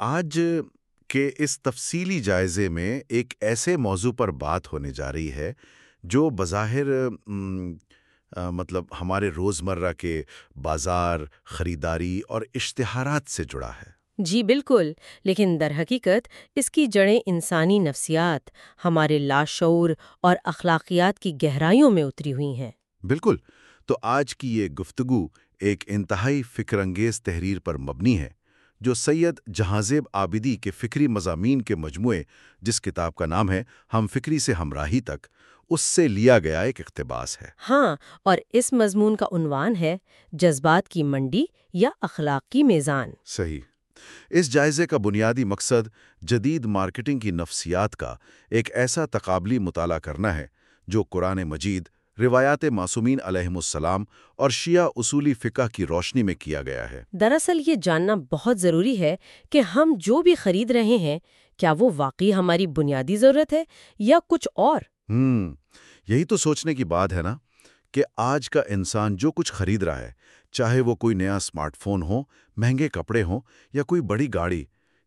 آج کے اس تفصیلی جائزے میں ایک ایسے موضوع پر بات ہونے جا رہی ہے جو بظاہر مطلب ہمارے روزمرہ کے بازار خریداری اور اشتہارات سے جڑا ہے۔ جی بالکل لیکن در حقیقت اس کی جڑیں انسانی نفسیات ہمارے لاشعور اور اخلاقیات کی گہرائیوں میں اتری ہوئی ہیں۔ بالکل تو آج کی یہ گفتگو ایک انتہائی فکر انگیز تحریر پر مبنی ہے۔ جو سید جہانزیب آبدی کے فکری مضامین کے مجموعے جس کتاب کا نام ہے ہم فکری سے ہمراہی تک اس سے لیا گیا ایک اقتباس ہے۔ ہاں اور اس مضمون کا عنوان ہے جذبات کی منڈی یا اخلاق کی میزان۔ صحیح۔ اس جائزے کا بنیادی مقصد جدید مارکیٹنگ کی نفسیات کا ایک ایسا تقابلی مطالعہ کرنا ہے جو قرآن مجید روایات معصومین علیہم السلام اور شیعہ اصولی فقہ کی روشنی میں کیا گیا ہے۔ دراصل یہ جاننا بہت ضروری ہے کہ ہم جو بھی خرید رہے ہیں کیا وہ واقعی ہماری بنیادی ضرورت ہے یا کچھ اور؟ ہوں یہی تو سوچنے کی بات ہے نا کہ آج کا انسان جو کچھ خرید رہا ہے چاہے وہ کوئی نیا اسمارٹ فون ہو مہنگے کپڑے ہوں یا کوئی بڑی گاڑی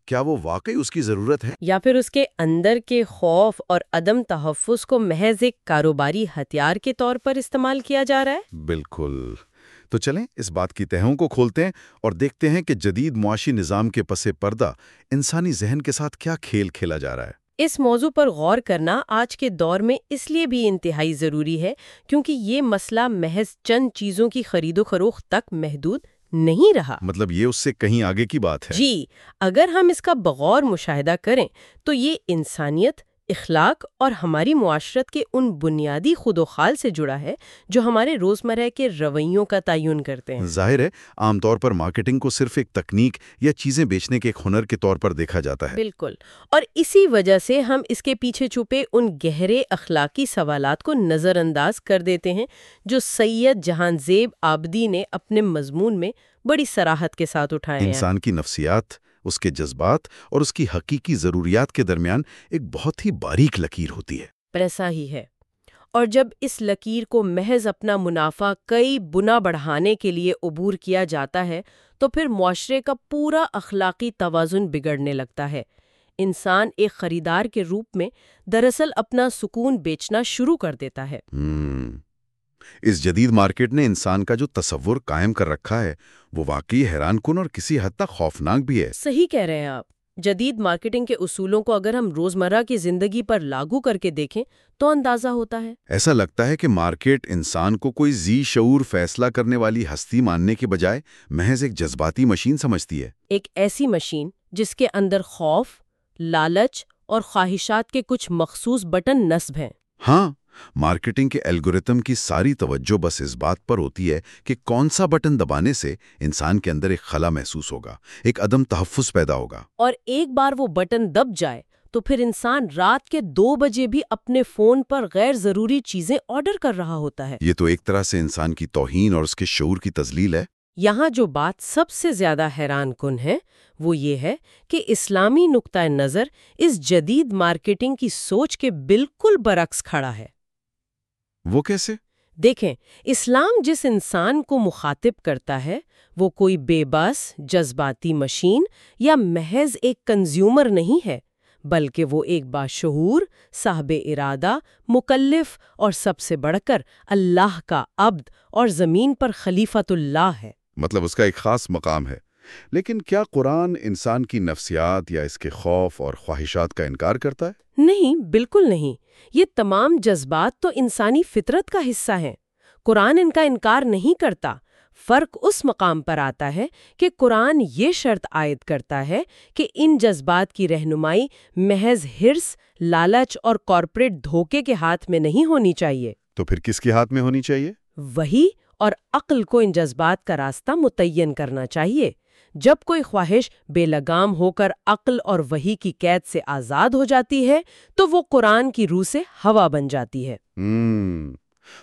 کیا وہ واقعی اس کی ضرورت ہے؟ یا پھر اس کے اندر کے خوف اور عدم تحفظ کو محض ایک کاروباری ہتھیار کے طور پر استعمال کیا جا رہا ہے؟ بالکل۔ تو چلیں اس بات کی تہوں کو کھولتے ہیں اور دیکھتے ہیں کہ جدید معاشی نظام کے پس پردہ انسانی ذہن کے ساتھ کیا کھیل کھیلا جا رہا ہے۔ اس موضوع پر غور کرنا آج کے دور میں اس لیے بھی انتہائی ضروری ہے کیونکہ یہ مسئلہ محض چند چیزوں کی خرید و فروخت تک محدود نہیں رہا۔ مطلب یہ اس سے کہیں آگے کی بات ہے۔ جی اگر ہم اس کا بغور مشاہدہ کریں تو یہ انسانیت اخلاق اور ہماری معاشرت کے ان بنیادی خود و خال سے جڑا ہے جو ہمارے روزمرہ کے رویوں کا تعین کرتے ہیں۔ ظاہر ہے عام طور پر مارکیٹنگ کو صرف ایک تکنیک یا چیزیں بیچنے کے ایک ہنر کے طور پر دیکھا جاتا ہے۔ بالکل۔ اور اسی وجہ سے ہم اس کے پیچھے چھپے ان گہرے اخلاقی سوالات کو نظر انداز کر دیتے ہیں جو سید جہان زیب آبدی نے اپنے مضمون میں بڑی سراحت کے ساتھ اٹھائے ہیں۔ انسان کی نفسیات اس کے جذبات اور اس کی حقیقی ضروریات کے درمیان ایک بہت ہی باریک لکیر ہوتی ہے۔ پر ایسا ہی ہے۔ اور جب اس لکیر کو محض اپنا منافع کئی بنا بڑھانے کے لیے عبور کیا جاتا ہے تو پھر معاشرے کا پورا اخلاقی توازن بگڑنے لگتا ہے۔ انسان ایک خریدار کے روپ میں دراصل اپنا سکون بیچنا شروع کر دیتا ہے۔ ہم، اس جدید مارکیٹ نے انسان کا جو تصور قائم کر رکھا ہے وہ واقعی حیران کن اور کسی حد تک خوفناک بھی ہے۔ صحیح کہہ رہے ہیں آپ۔ جدید مارکیٹنگ کے اصولوں کو اگر ہم روزمرہ کی زندگی پر لاگو کر کے دیکھیں تو اندازہ ہوتا ہے۔ ایسا لگتا ہے کہ مارکیٹ انسان کو کوئی ذی شعور فیصلہ کرنے والی ہستی ماننے کے بجائے محض ایک جذباتی مشین سمجھتی ہے۔ ایک ایسی مشین جس کے اندر خوف لالچ اور خواہشات کے کچھ مخصوص بٹن نصب ہیں۔ ہاں۔ مارکیٹنگ کے الگوریتم کی ساری توجہ بس اس بات پر ہوتی ہے کہ کون سا بٹن دبانے سے انسان کے اندر ایک خلا محسوس ہوگا ایک عدم تحفظ پیدا ہوگا۔ اور ایک بار وہ بٹن دب جائے تو پھر انسان رات کے دو بجے بھی اپنے فون پر غیر ضروری چیزیں آرڈر کر رہا ہوتا ہے۔ یہ تو ایک طرح سے انسان کی توہین اور اس کے شعور کی تزلیل ہے۔ یہاں جو بات سب سے زیادہ حیران کن ہے وہ یہ ہے کہ اسلامی نقطۂ نظر اس جدید مارکیٹنگ کی سوچ کے بالکل برعکس کھڑا ہے۔ وہ کیسے؟ دیکھیں اسلام جس انسان کو مخاطب کرتا ہے وہ کوئی بے بس جذباتی مشین یا محض ایک کنزیومر نہیں ہے بلکہ وہ ایک باشعور صاحب ارادہ مکلف اور سب سے بڑھ کر اللہ کا عبد اور زمین پر خلیفۃ اللہ ہے۔ مطلب اس کا ایک خاص مقام ہے۔ لیکن کیا قرآن انسان کی نفسیات یا اس کے خوف اور خواہشات کا انکار کرتا ہے؟ نہیں بالکل نہیں۔ یہ تمام جذبات تو انسانی فطرت کا حصہ ہیں۔ قرآن ان کا انکار نہیں کرتا۔ فرق اس مقام پر آتا ہے کہ قرآن یہ شرط عائد کرتا ہے کہ ان جذبات کی رہنمائی محض ہرس لالچ اور کارپوریٹ دھوکے کے ہاتھ میں نہیں ہونی چاہیے۔ تو پھر کس کے ہاتھ میں ہونی چاہیے؟ وہی اور عقل کو ان جذبات کا راستہ متعین کرنا چاہیے۔ جب کوئی خواہش بے لگام ہو کر عقل اور وہی کی قید سے آزاد ہو جاتی ہے تو وہ قرآن کی روح سے ہوا بن جاتی ہے۔ ہم،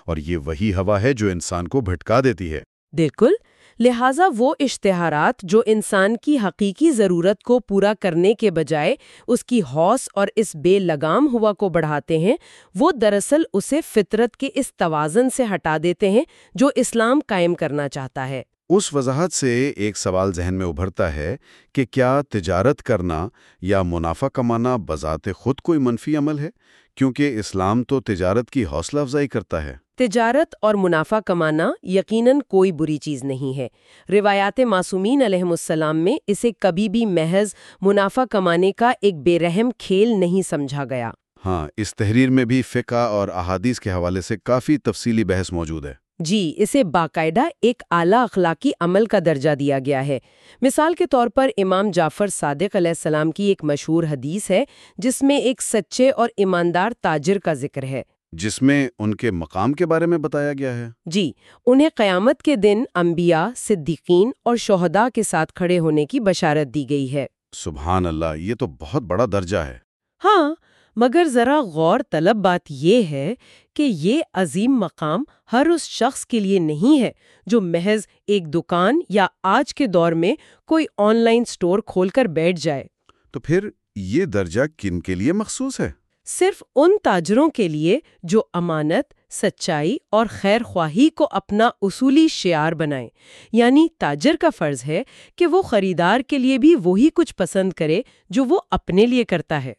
اور یہ وہی ہوا ہے جو انسان کو بھٹکا دیتی ہے۔ بالکل لہٰذا وہ اشتہارات جو انسان کی حقیقی ضرورت کو پورا کرنے کے بجائے اس کی حوص اور اس بے لگام ہوا کو بڑھاتے ہیں وہ دراصل اسے فطرت کے اس توازن سے ہٹا دیتے ہیں جو اسلام قائم کرنا چاہتا ہے۔ اس وضاحت سے ایک سوال ذہن میں ابھرتا ہے کہ کیا تجارت کرنا یا منافع کمانا بذات خود کوئی منفی عمل ہے؟ کیونکہ اسلام تو تجارت کی حوصلہ افزائی کرتا ہے۔ تجارت اور منافع کمانا یقیناً کوئی بری چیز نہیں ہے۔ روایات معصومین علیہ السلام میں اسے کبھی بھی محض منافع کمانے کا ایک بے رحم کھیل نہیں سمجھا گیا۔ ہاں اس تحریر میں بھی فقہ اور احادیث کے حوالے سے کافی تفصیلی بحث موجود ہے۔ جی اسے باقاعدہ ایک اعلیٰ اخلاقی عمل کا درجہ دیا گیا ہے۔ مثال کے طور پر امام جعفر صادق علیہ السلام کی ایک مشہور حدیث ہے جس میں ایک سچے اور ایماندار تاجر کا ذکر ہے۔ جس میں ان کے مقام کے بارے میں بتایا گیا ہے۔ جی انہیں قیامت کے دن انبیاء صدیقین اور شہداء کے ساتھ کھڑے ہونے کی بشارت دی گئی ہے۔ سبحان اللہ یہ تو بہت بڑا درجہ ہے۔ ہاں مگر ذرا غور طلب بات یہ ہے کہ یہ عظیم مقام ہر اس شخص کے لیے نہیں ہے جو محض ایک دکان یا آج کے دور میں کوئی آن لائن سٹور کھول کر بیٹھ جائے۔ تو پھر یہ درجہ کن کے لیے مخصوص ہے؟ صرف ان تاجروں کے لیے جو امانت سچائی اور خیر خواہی کو اپنا اصولی شعار بنائیں۔ یعنی تاجر کا فرض ہے کہ وہ خریدار کے لیے بھی وہی کچھ پسند کرے جو وہ اپنے لیے کرتا ہے۔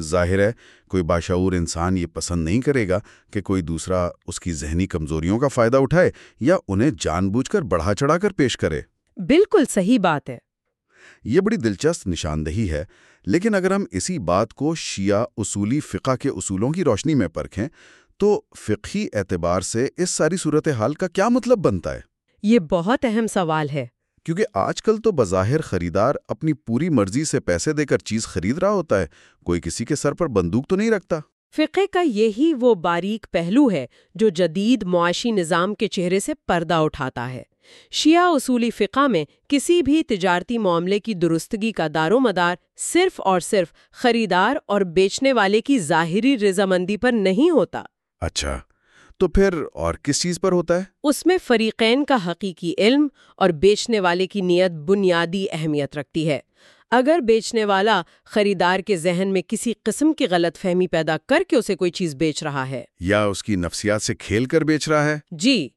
ظاہر ہے کوئی باشعور انسان یہ پسند نہیں کرے گا کہ کوئی دوسرا اس کی ذہنی کمزوریوں کا فائدہ اٹھائے یا انہیں جان بوجھ کر بڑھا چڑھا کر پیش کرے۔ بالکل صحیح بات ہے۔ یہ بڑی دلچسپ نشاندہی ہے لیکن اگر ہم اسی بات کو شیعہ اصولی فقہ کے اصولوں کی روشنی میں پرکھیں تو فقہی اعتبار سے اس ساری صورتحال کا کیا مطلب بنتا ہے؟ یہ بہت اہم سوال ہے۔ کیونکہ آج کل تو بظاہر خریدار اپنی پوری مرضی سے پیسے دے کر چیز خرید رہا ہوتا ہے کوئی کسی کے سر پر بندوق تو نہیں رکھتا۔ فقہ کا یہی وہ باریک پہلو ہے جو جدید معاشی نظام کے چہرے سے پردہ اٹھاتا ہے۔ شیعہ اصولی فقہ میں کسی بھی تجارتی معاملے کی درستگی کا دار و مدار صرف اور صرف خریدار اور بیچنے والے کی ظاہری رضامندی پر نہیں ہوتا۔ اچھا۔ تو پھر اور کس چیز پر ہوتا ہے؟ اس میں فریقین کا حقیقی علم اور بیچنے والے کی نیت بنیادی اہمیت رکھتی ہے۔ اگر بیچنے والا خریدار کے ذہن میں کسی قسم کی غلط فہمی پیدا کر کے اسے کوئی چیز بیچ رہا ہے۔ یا اس کی نفسیات سے کھیل کر بیچ رہا ہے؟ جی۔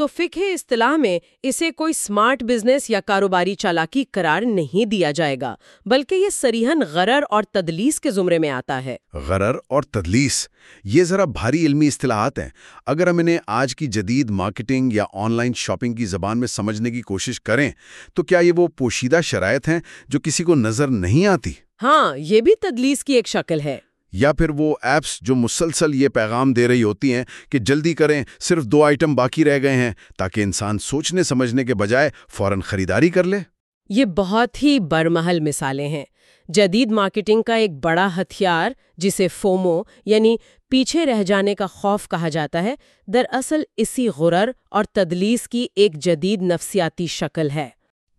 تو فقہ اصطلاح میں اسے کوئی سمارٹ بزنس یا کاروباری چالاکی قرار نہیں دیا جائے گا بلکہ یہ سریحن غرر اور تدلیس کے زمرے میں آتا ہے۔ غرر اور تدلیس؟ یہ ذرا بھاری علمی اصطلاحات ہیں۔ اگر ہم انہیں آج کی جدید مارکیٹنگ یا آن لائن شاپنگ کی زبان میں سمجھنے کی کوشش کریں تو کیا یہ وہ پوشیدہ شرائط ہیں جو کسی کو نظر نہیں آتی؟ ہاں یہ بھی تدلیس کی ایک شکل ہے۔ یا پھر وہ ایپس جو مسلسل یہ پیغام دے رہی ہوتی ہیں کہ جلدی کریں صرف دو آئٹم باقی رہ گئے ہیں تاکہ انسان سوچنے سمجھنے کے بجائے فوراً خریداری کر لے۔ یہ بہت ہی برمحل مثالیں ہیں۔ جدید مارکیٹنگ کا ایک بڑا ہتھیار جسے فومو یعنی پیچھے رہ جانے کا خوف کہا جاتا ہے دراصل اسی غرر اور تدلیس کی ایک جدید نفسیاتی شکل ہے۔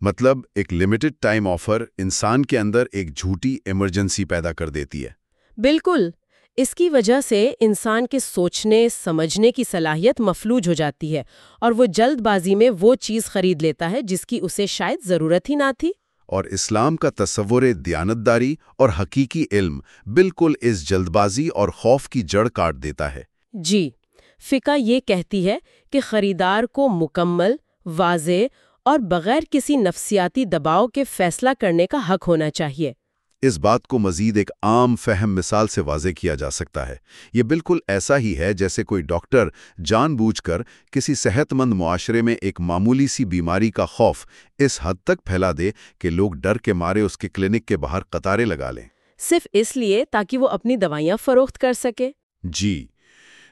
مطلب ایک لمیٹڈ ٹائم آفر انسان کے اندر ایک جھوٹی ایمرجنسی پیدا کر دیتی ہے۔ بالکل اس کی وجہ سے انسان کے سوچنے سمجھنے کی صلاحیت مفلوج ہو جاتی ہے اور وہ جلد بازی میں وہ چیز خرید لیتا ہے جس کی اسے شاید ضرورت ہی نہ تھی۔ اور اسلام کا تصور دیانتداری اور حقیقی علم بالکل اس جلد بازی اور خوف کی جڑ کاٹ دیتا ہے۔ جی فقہ یہ کہتی ہے کہ خریدار کو مکمل واضح اور بغیر کسی نفسیاتی دباؤ کے فیصلہ کرنے کا حق ہونا چاہیے۔ اس بات کو مزید ایک عام فہم مثال سے واضح کیا جا سکتا ہے۔ یہ بالکل ایسا ہی ہے جیسے کوئی ڈاکٹر جان بوجھ کر کسی صحت مند معاشرے میں ایک معمولی سی بیماری کا خوف اس حد تک پھیلا دے کہ لوگ ڈر کے مارے اس کے کلینک کے باہر قطاریں لگا لیں۔ صرف اس لیے تاکہ وہ اپنی دوائیاں فروخت کر سکے۔ جی۔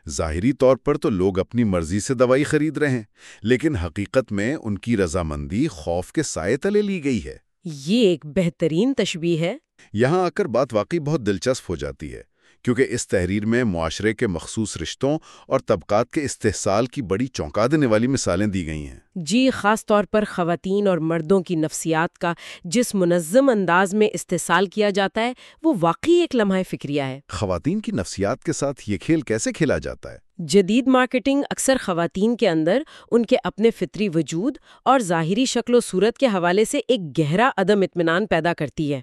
ظاہری طور پر تو لوگ اپنی مرضی سے دوائی خرید رہے ہیں لیکن حقیقت میں ان کی رضامندی خوف کے سائے تلے لی گئی ہے۔ یہ ایک بہترین تشبیح ہے۔ یہاں آ کر بات واقعی بہت دلچسپ ہو جاتی ہے کیونکہ اس تحریر میں معاشرے کے مخصوص رشتوں اور طبقات کے استحصال کی بڑی چونکا دینے والی مثالیں دی گئی ہیں۔ جی خاص طور پر خواتین اور مردوں کی نفسیات کا جس منظم انداز میں استحصال کیا جاتا ہے وہ واقعی ایک لمحہ فکریہ ہے۔ خواتین کی نفسیات کے ساتھ یہ کھیل کیسے کھیلا جاتا ہے؟ جدید مارکیٹنگ اکثر خواتین کے اندر ان کے اپنے فطری وجود اور ظاہری شکل و صورت کے حوالے سے ایک گہرا عدم اطمینان پیدا کرتی ہے۔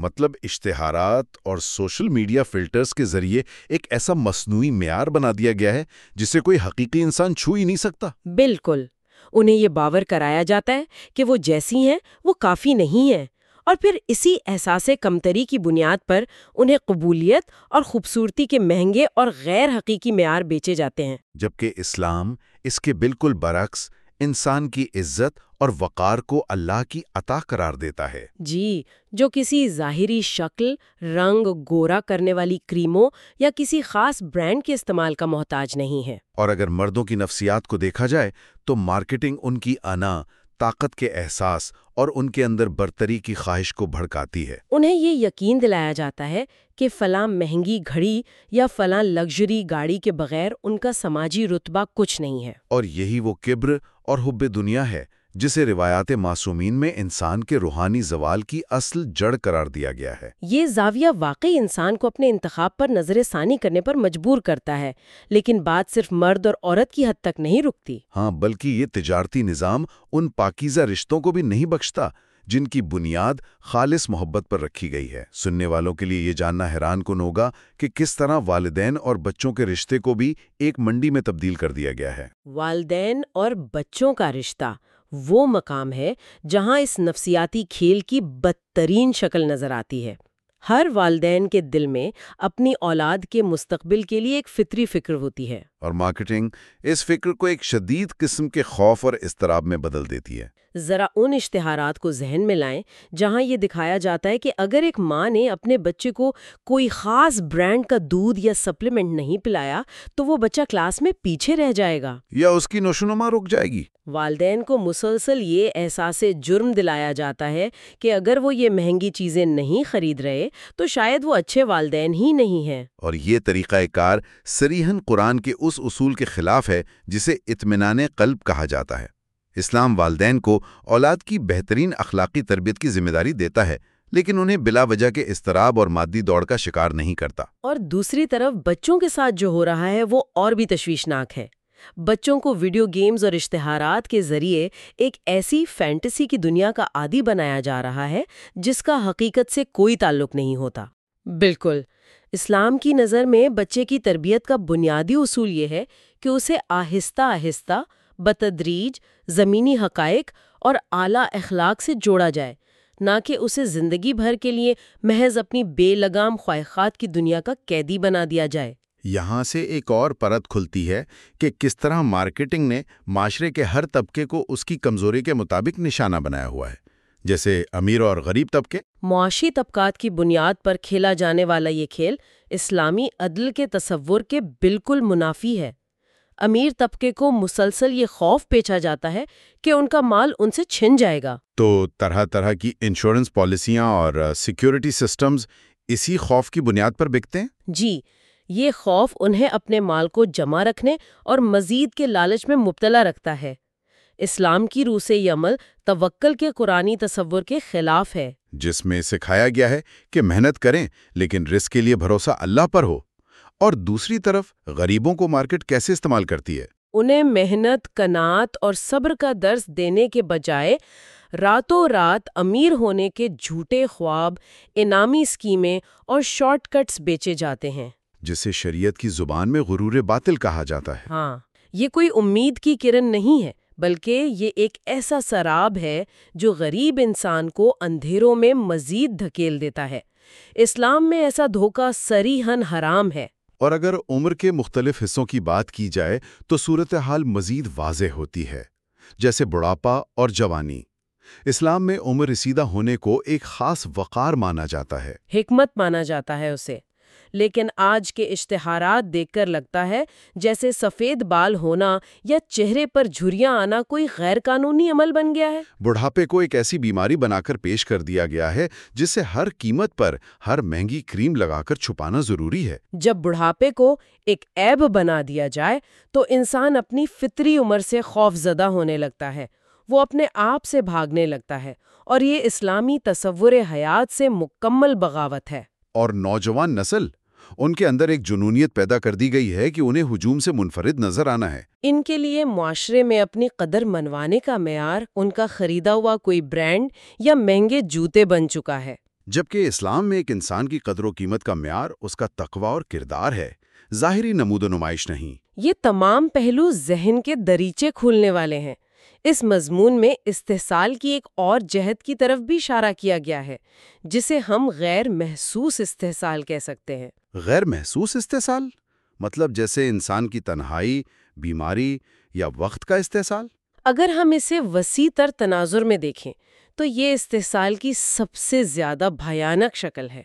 مطلب اشتہارات اور سوشل میڈیا فلٹرز کے ذریعے ایک ایسا مصنوعی معیار بنا دیا گیا ہے جسے کوئی حقیقی انسان چھو ہی نہیں سکتا۔ بالکل۔ انہیں یہ باور کرایا جاتا ہے کہ وہ جیسی ہیں وہ کافی نہیں ہیں۔ اور پھر اسی احساس کمتری کی بنیاد پر انہیں قبولیت اور خوبصورتی کے مہنگے اور غیر حقیقی معیار بیچے جاتے ہیں۔ جبکہ اسلام اس کے بالکل برعکس انسان کی عزت اور وقار کو اللہ کی عطا قرار دیتا ہے۔ جی جو کسی ظاہری شکل رنگ گورا کرنے والی کریموں یا کسی خاص برانڈ کے استعمال کا محتاج نہیں ہے۔ اور اگر مردوں کی نفسیات کو دیکھا جائے تو مارکیٹنگ ان کی انا طاقت کے احساس اور ان کے اندر برتری کی خواہش کو بھڑکاتی ہے۔ انہیں یہ یقین دلایا جاتا ہے کہ فلاں مہنگی گھڑی یا فلاں لگژری گاڑی کے بغیر ان کا سماجی رتبہ کچھ نہیں ہے۔ اور یہی وہ کبر اور حب دنیا ہے جسے روایات معصومین میں انسان کے روحانی زوال کی اصل جڑ قرار دیا گیا ہے۔ یہ زاویہ واقعی انسان کو اپنے انتخاب پر نظر ثانی کرنے پر مجبور کرتا ہے لیکن بات صرف مرد اور عورت کی حد تک نہیں رکتی۔ ہاں بلکہ یہ تجارتی نظام ان پاکیزہ رشتوں کو بھی نہیں بخشتا جن کی بنیاد خالص محبت پر رکھی گئی ہے۔ سننے والوں کے لیے یہ جاننا حیران کن ہوگا کہ کس طرح والدین اور بچوں کے رشتے کو بھی ایک منڈی میں تبدیل کر دیا گیا ہے۔ والدین اور بچوں کا رشتہ۔ وہ مقام ہے جہاں اس نفسیاتی کھیل کی بدترین شکل نظر آتی ہے۔ ہر والدین کے دل میں اپنی اولاد کے مستقبل کے لیے ایک فطری فکر ہوتی ہے۔ اور مارکیٹنگ اس فکر کو ایک شدید قسم کے خوف اور اضطراب میں بدل دیتی ہے۔ ذرا ان اشتہارات کو ذہن میں لائیں جہاں یہ دکھایا جاتا ہے کہ اگر ایک ماں نے اپنے بچے کو کوئی خاص برانڈ کا دودھ یا سپلیمنٹ نہیں پلایا تو وہ بچہ کلاس میں پیچھے رہ جائے گا۔ یا اس کی نوشنما رک جائے گی۔ والدین کو مسلسل یہ احساس جرم دلایا جاتا ہے کہ اگر وہ یہ مہنگی چیزیں نہیں خرید رہے تو شاید وہ اچھے والدین ہی نہیں ہیں۔ اور یہ طریقہ کار سریحن قرآن کے اس اصول کے خلاف ہے جسے اطمینان قلب کہا جاتا ہے۔ اسلام والدین کو اولاد کی بہترین اخلاقی تربیت کی ذمہ داری دیتا ہے لیکن انہیں بلا وجہ کے استراب اور مادی دوڑ کا شکار نہیں کرتا۔ اور دوسری طرف بچوں کے ساتھ جو ہو رہا ہے وہ اور بھی تشویشناک ہے۔ بچوں کو ویڈیو گیمز اور اشتہارات کے ذریعے ایک ایسی فینٹسی کی دنیا کا عادی بنایا جا رہا ہے جس کا حقیقت سے کوئی تعلق نہیں ہوتا۔ بالکل۔ اسلام کی نظر میں بچے کی تربیت کا بنیادی اصول یہ ہے کہ اسے آہستہ آہستہ بتدریج، زمینی حقائق اور اعلیٰ اخلاق سے جوڑا جائے، نہ کہ اسے زندگی بھر کے لیے محض اپنی بے لگام خواہشات کی دنیا کا قیدی بنا دیا جائے۔ یہاں سے ایک اور پرت کھلتی ہے کہ کس طرح مارکیٹنگ نے معاشرے کے ہر طبقے کو اس کی کمزوری کے مطابق نشانہ بنایا ہوا ہے۔ جیسے امیر اور غریب طبقے۔ معاشی طبقات کی بنیاد پر کھیلا جانے والا یہ کھیل اسلامی عدل کے تصور کے بالکل منافی ہے۔ امیر طبقے کو مسلسل یہ خوف پیچا جاتا ہے کہ ان کا مال ان سے چھن جائے گا۔ تو طرح طرح کی انشورنس پالیسیاں اور سیکیورٹی سسٹمز اسی خوف کی بنیاد پر بکتے ہیں؟ جی یہ خوف انہیں اپنے مال کو جمع رکھنے اور مزید کے لالچ میں مبتلا رکھتا ہے۔ اسلام کی روح سے یہ عمل توکل کے قرآنی تصور کے خلاف ہے۔ جس میں سکھایا گیا ہے کہ محنت کریں لیکن رزق کے لیے بھروسہ اللہ پر ہو۔ اور دوسری طرف غریبوں کو مارکیٹ کیسے استعمال کرتی ہے؟ انہیں محنت کنات اور صبر کا درس دینے کے بجائے راتوں رات امیر ہونے کے جھوٹے خواب انعامی اسکیمیں اور شارٹ کٹس بیچے جاتے ہیں۔ جسے شریعت کی زبان میں غرور باطل کہا جاتا ہے۔ ہاں یہ کوئی امید کی کرن نہیں ہے بلکہ یہ ایک ایسا سراب ہے جو غریب انسان کو اندھیروں میں مزید دھکیل دیتا ہے۔ اسلام میں ایسا دھوکہ سریحن حرام ہے۔ اور اگر عمر کے مختلف حصوں کی بات کی جائے تو صورتحال مزید واضح ہوتی ہے جیسے بڑھاپا اور جوانی۔ اسلام میں عمر رسیدہ ہونے کو ایک خاص وقار مانا جاتا ہے۔ حکمت مانا جاتا ہے اسے۔ لیکن آج کے اشتہارات دیکھ کر لگتا ہے جیسے سفید بال ہونا یا چہرے پر جھریاں آنا کوئی غیر قانونی عمل بن گیا ہے۔ بڑھاپے کو ایک ایسی بیماری بنا کر پیش کر دیا گیا ہے جسے ہر قیمت پر ہر مہنگی کریم لگا کر چھپانا ضروری ہے۔ جب بڑھاپے کو ایک ایب بنا دیا جائے تو انسان اپنی فطری عمر سے خوف زدہ ہونے لگتا ہے وہ اپنے آپ سے بھاگنے لگتا ہے اور یہ اسلامی تصور حیات سے مکمل بغاوت ہے۔ اور نوجوان نسل ان کے اندر ایک جنونیت پیدا کر دی گئی ہے کہ انہیں ہجوم سے منفرد نظر آنا ہے۔ ان کے لیے معاشرے میں اپنی قدر منوانے کا معیار ان کا خریدا ہوا کوئی برانڈ یا مہنگے جوتے بن چکا ہے۔ جبکہ اسلام میں ایک انسان کی قدر و قیمت کا معیار اس کا تقوی اور کردار ہے ظاہری نمود و نمائش نہیں۔ یہ تمام پہلو ذہن کے دریچے کھولنے والے ہیں۔ اس مضمون میں استحصال کی ایک اور جہد کی طرف بھی اشارہ کیا گیا ہے جسے ہم غیر محسوس استحصال کہہ سکتے ہیں۔ غیر محسوس استحصال؟ مطلب جیسے انسان کی تنہائی بیماری یا وقت کا استحصال؟ اگر ہم اسے وسیع تر تناظر میں دیکھیں تو یہ استحصال کی سب سے زیادہ بھیانک شکل ہے۔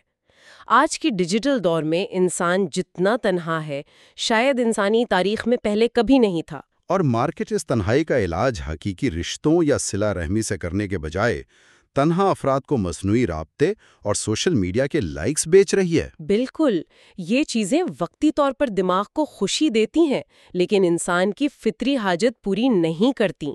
آج کی ڈیجیٹل دور میں انسان جتنا تنہا ہے شاید انسانی تاریخ میں پہلے کبھی نہیں تھا۔ اور مارکیٹ اس تنہائی کا علاج حقیقی رشتوں یا صلہ رحمی سے کرنے کے بجائے تنہا افراد کو مصنوعی رابطے اور سوشل میڈیا کے لائکس بیچ رہی ہے۔ بالکل، یہ چیزیں وقتی طور پر دماغ کو خوشی دیتی ہیں، لیکن انسان کی فطری حاجت پوری نہیں کرتی۔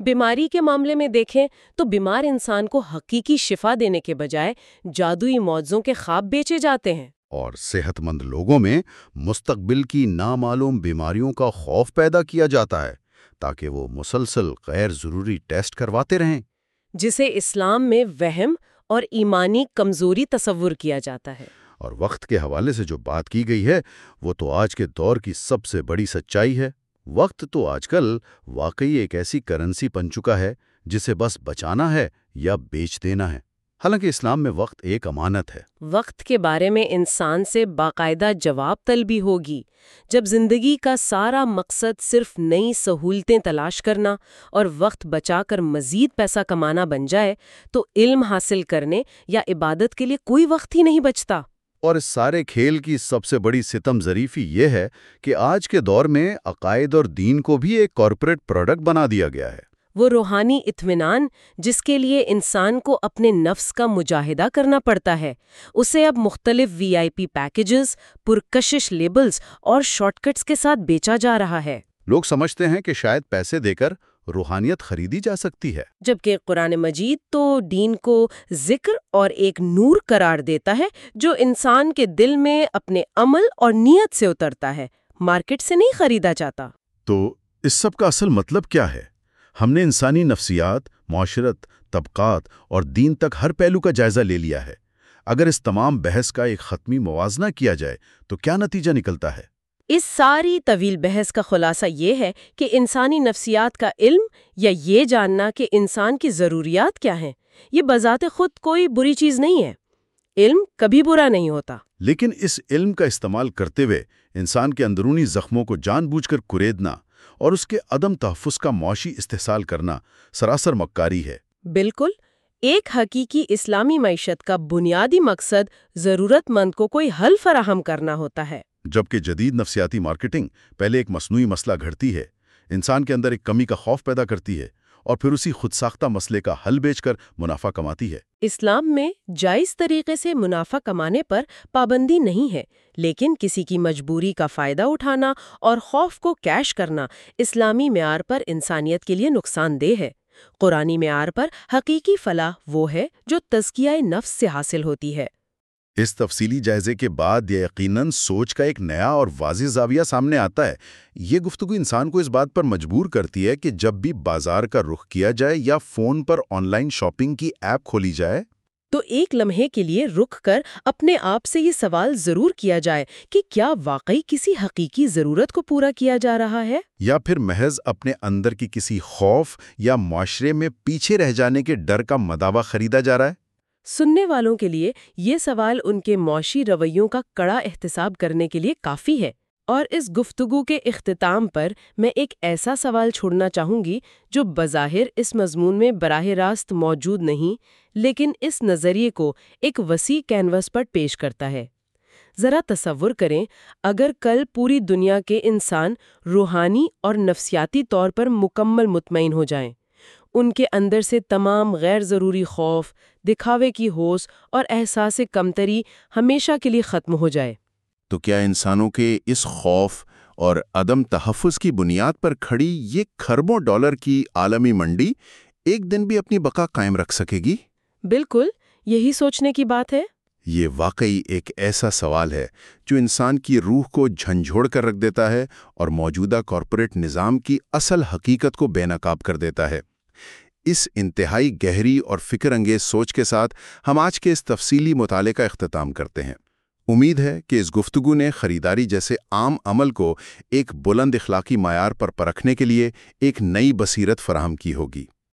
بیماری کے معاملے میں دیکھیں تو بیمار انسان کو حقیقی شفا دینے کے بجائے جادوئی معجزوں کے خواب بیچے جاتے ہیں۔ اور صحت مند لوگوں میں مستقبل کی نامعلوم بیماریوں کا خوف پیدا کیا جاتا ہے تاکہ وہ مسلسل غیر ضروری ٹیسٹ کرواتے رہیں۔ جسے اسلام میں وہم اور ایمانی کمزوری تصور کیا جاتا ہے۔ اور وقت کے حوالے سے جو بات کی گئی ہے وہ تو آج کے دور کی سب سے بڑی سچائی ہے۔ وقت تو آج کل واقعی ایک ایسی کرنسی بن چکا ہے جسے بس بچانا ہے یا بیچ دینا ہے۔ حالانکہ اسلام میں وقت ایک امانت ہے۔ وقت کے بارے میں انسان سے باقاعدہ جواب طلبی ہوگی۔ جب زندگی کا سارا مقصد صرف نئی سہولتیں تلاش کرنا اور وقت بچا کر مزید پیسہ کمانا بن جائے تو علم حاصل کرنے یا عبادت کے لیے کوئی وقت ہی نہیں بچتا۔ اور اس سارے کھیل کی سب سے بڑی ستم ظریفی یہ ہے کہ آج کے دور میں عقائد اور دین کو بھی ایک کارپوریٹ پروڈکٹ بنا دیا گیا ہے۔ وہ روحانی اطمینان جس کے لیے انسان کو اپنے نفس کا مجاہدہ کرنا پڑتا ہے۔ اسے اب مختلف وی آئی پی پیکجز پرکشش لیبلز اور شارٹ کٹس کے ساتھ بیچا جا رہا ہے۔ لوگ سمجھتے ہیں کہ شاید پیسے دے کر روحانیت خریدی جا سکتی ہے۔ جبکہ قرآن مجید تو دین کو ذکر اور ایک نور قرار دیتا ہے جو انسان کے دل میں اپنے عمل اور نیت سے اترتا ہے۔ مارکیٹ سے نہیں خریدا جاتا۔ تو اس سب کا اصل مطلب کیا ہے؟ ہم نے انسانی نفسیات معاشرت طبقات اور دین تک ہر پہلو کا جائزہ لے لیا ہے۔ اگر اس تمام بحث کا ایک ختمی موازنہ کیا جائے تو کیا نتیجہ نکلتا ہے؟ اس ساری طویل بحث کا خلاصہ یہ ہے کہ انسانی نفسیات کا علم یا یہ جاننا کہ انسان کی ضروریات کیا ہیں یہ بذات خود کوئی بری چیز نہیں ہے۔ علم کبھی برا نہیں ہوتا۔ لیکن اس علم کا استعمال کرتے ہوئے انسان کے اندرونی زخموں کو جان بوجھ کر کریدنا اور اس کے عدم تحفظ کا معاشی استحصال کرنا سراسر مکاری ہے۔ بالکل ایک حقیقی اسلامی معیشت کا بنیادی مقصد ضرورت مند کو کوئی حل فراہم کرنا ہوتا ہے۔ جبکہ جدید نفسیاتی مارکیٹنگ پہلے ایک مصنوعی مسئلہ گھڑتی ہے انسان کے اندر ایک کمی کا خوف پیدا کرتی ہے۔ اور پھر اسی خود ساختہ مسئلے کا حل بیچ کر منافع کماتی ہے۔ اسلام میں جائز طریقے سے منافع کمانے پر پابندی نہیں ہے، لیکن کسی کی مجبوری کا فائدہ اٹھانا اور خوف کو کیش کرنا اسلامی معیار پر انسانیت کے لیے نقصان دہ ہے۔ قرآنی معیار پر حقیقی فلاح وہ ہے جو تزکیہ نفس سے حاصل ہوتی ہے۔ اس تفصیلی جائزے کے بعد یہ یقیناً سوچ کا ایک نیا اور واضح زاویہ سامنے آتا ہے۔ یہ گفتگو انسان کو اس بات پر مجبور کرتی ہے کہ جب بھی بازار کا رخ کیا جائے یا فون پر آن لائن شاپنگ کی ایپ کھولی جائے۔ تو ایک لمحے کے لیے رک کر اپنے آپ سے یہ سوال ضرور کیا جائے کہ کیا واقعی کسی حقیقی ضرورت کو پورا کیا جا رہا ہے؟ یا پھر محض اپنے اندر کی کسی خوف یا معاشرے میں پیچھے رہ جانے کے ڈر کا مداوع خریدا جا رہا ہے؟ سننے والوں کے لیے یہ سوال ان کے معاشی رویوں کا کڑا احتساب کرنے کے لیے کافی ہے۔ اور اس گفتگو کے اختتام پر میں ایک ایسا سوال چھوڑنا چاہوں گی جو بظاہر اس مضمون میں براہ راست موجود نہیں، لیکن اس نظریے کو ایک وسیع کینوس پر پیش کرتا ہے۔ ذرا تصور کریں، اگر کل پوری دنیا کے انسان روحانی اور نفسیاتی طور پر مکمل مطمئن ہو جائیں۔ ان کے اندر سے تمام غیر ضروری خوف دکھاوے کی ہوس اور احساس کمتری ہمیشہ کے لیے ختم ہو جائے۔ تو کیا انسانوں کے اس خوف اور عدم تحفظ کی بنیاد پر کھڑی یہ کھربوں ڈالر کی عالمی منڈی ایک دن بھی اپنی بقا قائم رکھ سکے گی؟ بالکل یہی سوچنے کی بات ہے۔ یہ واقعی ایک ایسا سوال ہے جو انسان کی روح کو جھنجھوڑ کر رکھ دیتا ہے اور موجودہ کارپوریٹ نظام کی اصل حقیقت کو بے نقاب کر دیتا ہے۔ اس انتہائی گہری اور فکر انگیز سوچ کے ساتھ ہم آج کے اس تفصیلی مطالعے کا اختتام کرتے ہیں۔ امید ہے کہ اس گفتگو نے خریداری جیسے عام عمل کو ایک بلند اخلاقی معیار پر پرکھنے کے لیے ایک نئی بصیرت فراہم کی ہوگی۔